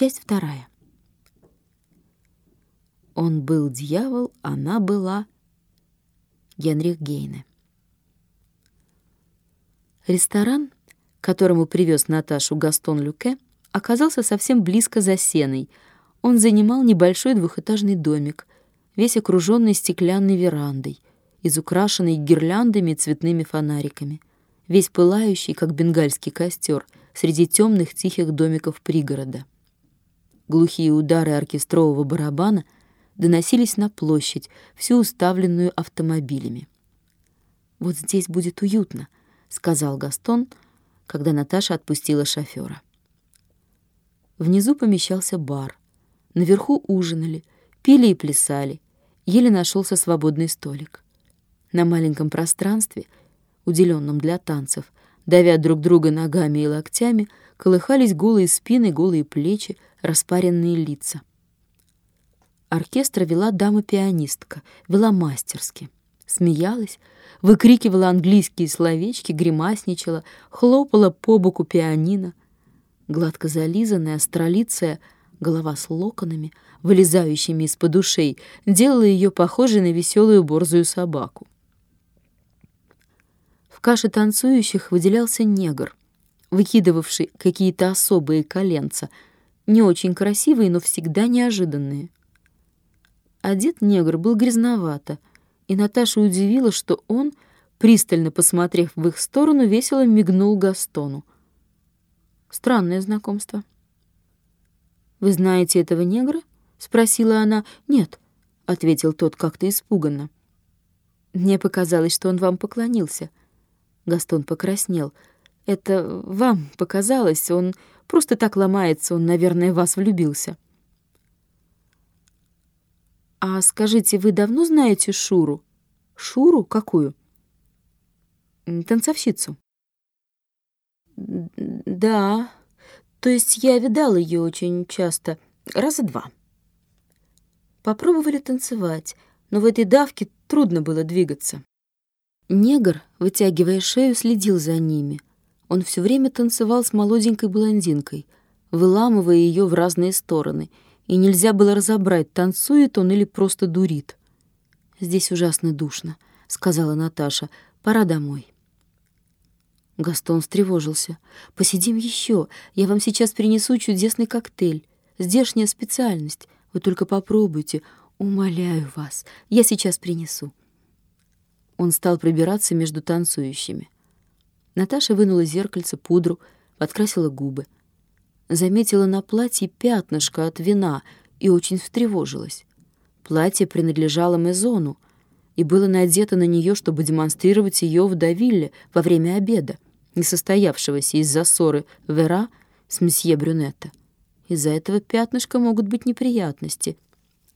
Часть вторая. Он был дьявол, она была Генрих Гейне. Ресторан, которому привез Наташу Гастон Люке, оказался совсем близко за сеной. Он занимал небольшой двухэтажный домик, весь окруженный стеклянной верандой, изукрашенный гирляндами и цветными фонариками, весь пылающий, как бенгальский костер, среди темных тихих домиков пригорода. Глухие удары оркестрового барабана доносились на площадь, всю уставленную автомобилями. «Вот здесь будет уютно», — сказал Гастон, когда Наташа отпустила шофера. Внизу помещался бар. Наверху ужинали, пили и плясали. Еле нашелся свободный столик. На маленьком пространстве, уделенном для танцев, давя друг друга ногами и локтями, колыхались голые спины, голые плечи, распаренные лица. Оркестр вела дама-пианистка, вела мастерски. Смеялась, выкрикивала английские словечки, гримасничала, хлопала по боку пианино. Гладко зализанная, астролицая, голова с локонами, вылезающими из-под ушей, делала ее похожей на веселую борзую собаку. В каше танцующих выделялся негр, выкидывавший какие-то особые коленца — не очень красивые, но всегда неожиданные. Одет негр был грязновато, и Наташа удивила, что он, пристально посмотрев в их сторону, весело мигнул Гастону. Странное знакомство. «Вы знаете этого негра?» — спросила она. «Нет», — ответил тот как-то испуганно. «Мне показалось, что он вам поклонился». Гастон покраснел. «Это вам показалось, он Просто так ломается, он, наверное, в вас влюбился. А скажите, вы давно знаете Шуру? Шуру какую? Танцовщицу. Да. То есть я видала ее очень часто, раза два. Попробовали танцевать, но в этой давке трудно было двигаться. Негр, вытягивая шею, следил за ними — он все время танцевал с молоденькой блондинкой, выламывая ее в разные стороны, и нельзя было разобрать, танцует он или просто дурит. «Здесь ужасно душно», — сказала Наташа. «Пора домой». Гастон встревожился. «Посидим еще. Я вам сейчас принесу чудесный коктейль. Здешняя специальность. Вы только попробуйте. Умоляю вас. Я сейчас принесу». Он стал пробираться между танцующими. Наташа вынула зеркальце, пудру, подкрасила губы. Заметила на платье пятнышко от вина и очень встревожилась. Платье принадлежало Мезону и было надето на нее, чтобы демонстрировать ее в Давилле во время обеда, не состоявшегося из-за ссоры Вера с месье Брюнетто. Из-за этого пятнышка могут быть неприятности,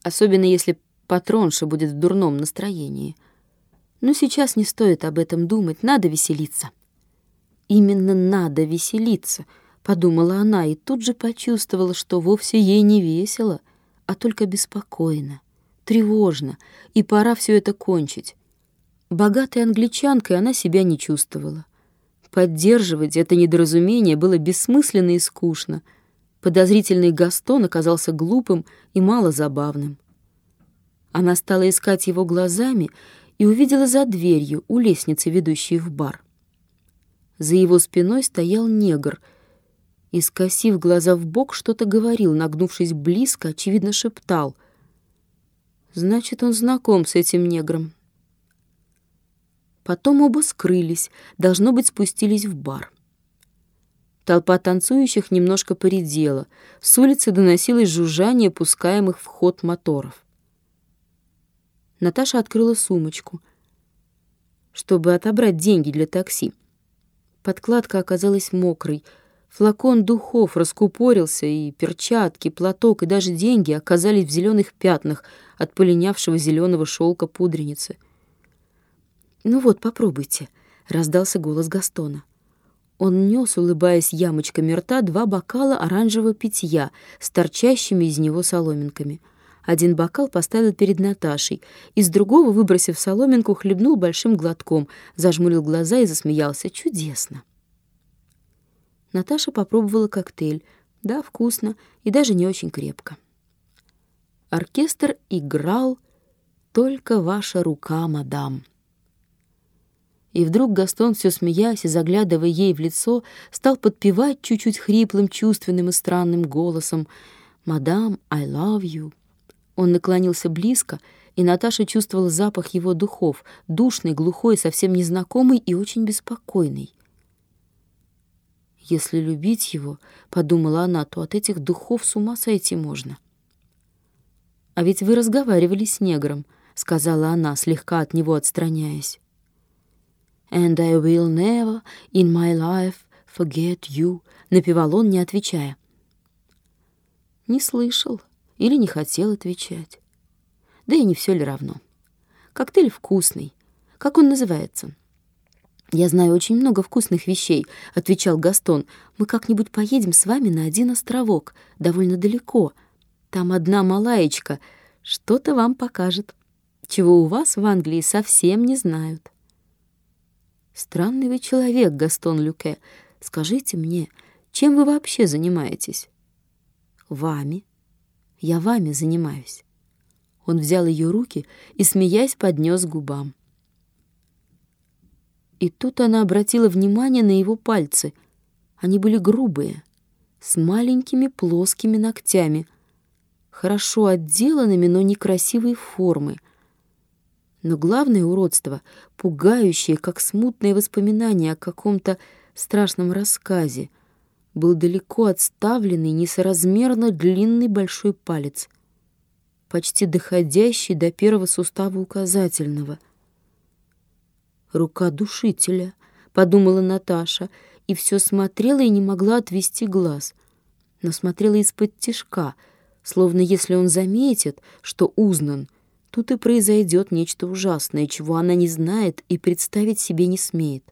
особенно если патронша будет в дурном настроении. Но сейчас не стоит об этом думать, надо веселиться. Именно надо веселиться, подумала она и тут же почувствовала, что вовсе ей не весело, а только беспокойно, тревожно, и пора все это кончить. Богатой англичанкой она себя не чувствовала. Поддерживать это недоразумение было бессмысленно и скучно. Подозрительный Гастон оказался глупым и мало забавным. Она стала искать его глазами и увидела за дверью у лестницы, ведущей в бар. За его спиной стоял негр и, скосив глаза в бок, что-то говорил, нагнувшись близко, очевидно, шептал. Значит, он знаком с этим негром. Потом оба скрылись, должно быть, спустились в бар. Толпа танцующих немножко поредела. С улицы доносилось жужжание пускаемых в ход моторов. Наташа открыла сумочку, чтобы отобрать деньги для такси. Подкладка оказалась мокрой. Флакон духов раскупорился, и перчатки, платок и даже деньги оказались в зеленых пятнах от полинявшего зеленого шелка пудреницы. «Ну вот, попробуйте», — раздался голос Гастона. Он нес, улыбаясь ямочками рта, два бокала оранжевого питья с торчащими из него соломинками. Один бокал поставил перед Наташей, из другого, выбросив соломинку, хлебнул большим глотком, зажмурил глаза и засмеялся. Чудесно. Наташа попробовала коктейль. Да, вкусно и даже не очень крепко. Оркестр играл «Только ваша рука, мадам». И вдруг Гастон, все смеясь и заглядывая ей в лицо, стал подпевать чуть-чуть хриплым, чувственным и странным голосом «Мадам, I love you». Он наклонился близко, и Наташа чувствовала запах его духов, душный, глухой, совсем незнакомый и очень беспокойный. «Если любить его, — подумала она, — то от этих духов с ума сойти можно». «А ведь вы разговаривали с негром», — сказала она, слегка от него отстраняясь. «And I will never in my life forget you», — напевал он, не отвечая. Не слышал или не хотел отвечать. Да и не все ли равно. Коктейль вкусный. Как он называется? «Я знаю очень много вкусных вещей», — отвечал Гастон. «Мы как-нибудь поедем с вами на один островок, довольно далеко. Там одна малаечка что-то вам покажет, чего у вас в Англии совсем не знают». Странный вы человек, Гастон Люке. Скажите мне, чем вы вообще занимаетесь? Вами. Я вами занимаюсь. Он взял ее руки и, смеясь, поднес к губам. И тут она обратила внимание на его пальцы. Они были грубые, с маленькими плоскими ногтями, хорошо отделанными, но некрасивой формы — но главное уродство, пугающее, как смутное воспоминание о каком-то страшном рассказе, был далеко отставленный, несоразмерно длинный большой палец, почти доходящий до первого сустава указательного. «Рука душителя», — подумала Наташа, и все смотрела и не могла отвести глаз, но смотрела из-под тишка, словно если он заметит, что узнан — Тут и произойдет нечто ужасное, чего она не знает и представить себе не смеет.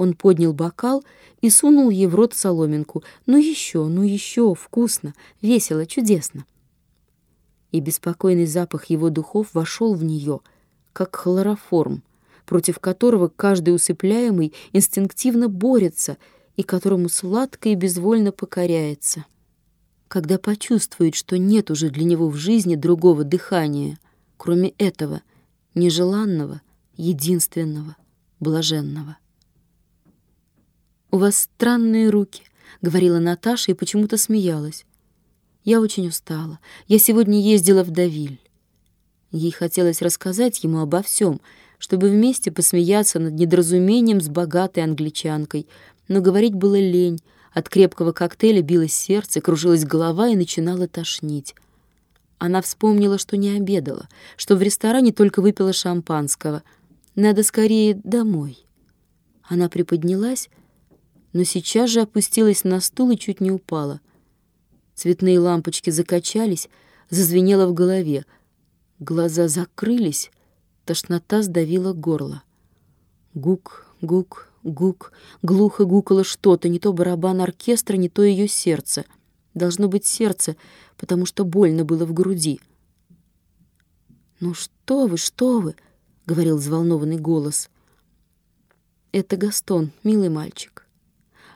Он поднял бокал и сунул ей в рот соломинку. «Ну еще, ну еще, вкусно, весело, чудесно!» И беспокойный запах его духов вошел в нее, как хлороформ, против которого каждый усыпляемый инстинктивно борется и которому сладко и безвольно покоряется когда почувствует, что нет уже для него в жизни другого дыхания, кроме этого, нежеланного, единственного, блаженного. «У вас странные руки», — говорила Наташа и почему-то смеялась. «Я очень устала. Я сегодня ездила в Давиль». Ей хотелось рассказать ему обо всем, чтобы вместе посмеяться над недоразумением с богатой англичанкой, но говорить было лень, от крепкого коктейля билось сердце, кружилась голова и начинала тошнить. Она вспомнила, что не обедала, что в ресторане только выпила шампанского. Надо скорее домой. Она приподнялась, но сейчас же опустилась на стул и чуть не упала. Цветные лампочки закачались, зазвенело в голове. Глаза закрылись, тошнота сдавила горло. Гук, гук, Гук, глухо гукало что-то, не то барабан оркестра, не то ее сердце. Должно быть сердце, потому что больно было в груди. «Ну что вы, что вы!» — говорил взволнованный голос. «Это Гастон, милый мальчик.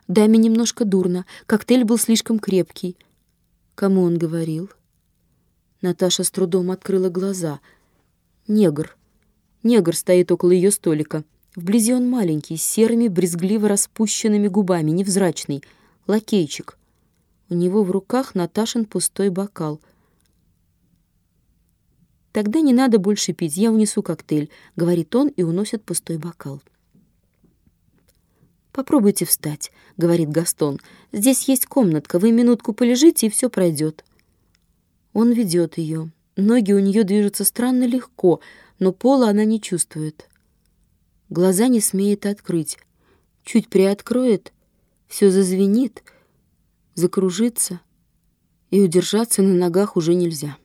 Даме немножко дурно, коктейль был слишком крепкий». Кому он говорил? Наташа с трудом открыла глаза. «Негр. Негр стоит около ее столика». Вблизи он маленький, с серыми, брезгливо распущенными губами, невзрачный, лакейчик. У него в руках Наташин пустой бокал. «Тогда не надо больше пить, я унесу коктейль», — говорит он и уносит пустой бокал. «Попробуйте встать», — говорит Гастон. «Здесь есть комнатка, вы минутку полежите, и все пройдет». Он ведет ее. Ноги у нее движутся странно легко, но пола она не чувствует. Глаза не смеет открыть. Чуть приоткроет, все зазвенит, закружится, и удержаться на ногах уже нельзя.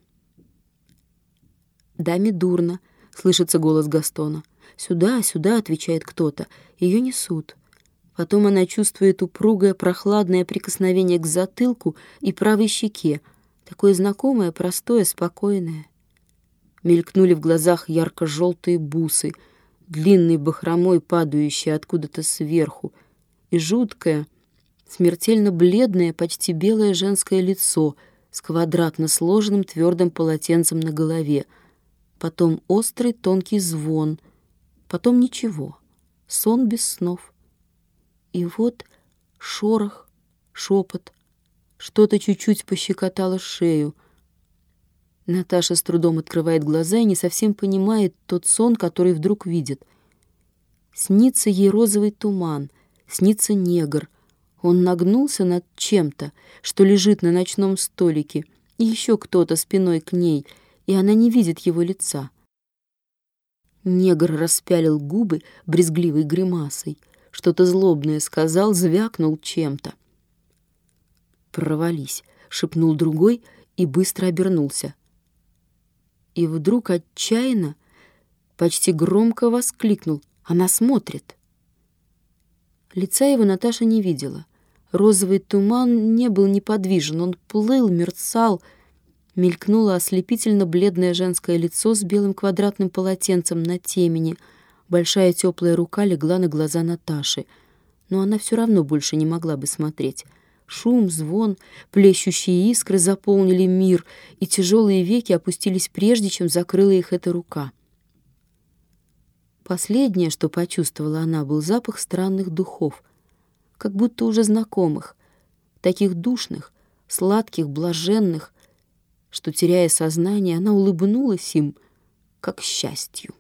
«Даме дурно», — слышится голос Гастона. «Сюда, сюда», — отвечает кто-то. Ее несут. Потом она чувствует упругое прохладное прикосновение к затылку и правой щеке, такое знакомое, простое, спокойное. Мелькнули в глазах ярко-желтые бусы — длинной бахромой, падающей откуда-то сверху, и жуткая, смертельно бледное, почти белое женское лицо с квадратно сложенным твердым полотенцем на голове, потом острый тонкий звон, потом ничего, сон без снов. И вот шорох, шепот, что-то чуть-чуть пощекотало шею. Наташа с трудом открывает глаза и не совсем понимает тот сон, который вдруг видит. Снится ей розовый туман, снится негр — он нагнулся над чем-то, что лежит на ночном столике, и еще кто-то спиной к ней, и она не видит его лица. Негр распялил губы брезгливой гримасой, что-то злобное сказал, звякнул чем-то. «Провались», — шепнул другой и быстро обернулся. И вдруг отчаянно, почти громко воскликнул. «Она смотрит!» Лица его Наташа не видела. Розовый туман не был неподвижен, он плыл, мерцал. Мелькнуло ослепительно бледное женское лицо с белым квадратным полотенцем на темени. Большая теплая рука легла на глаза Наташи. Но она все равно больше не могла бы смотреть. Шум, звон, плещущие искры заполнили мир, и тяжелые веки опустились прежде, чем закрыла их эта рука. Последнее, что почувствовала она, был запах странных духов — как будто уже знакомых, таких душных, сладких, блаженных, что, теряя сознание, она улыбнулась им, как счастью.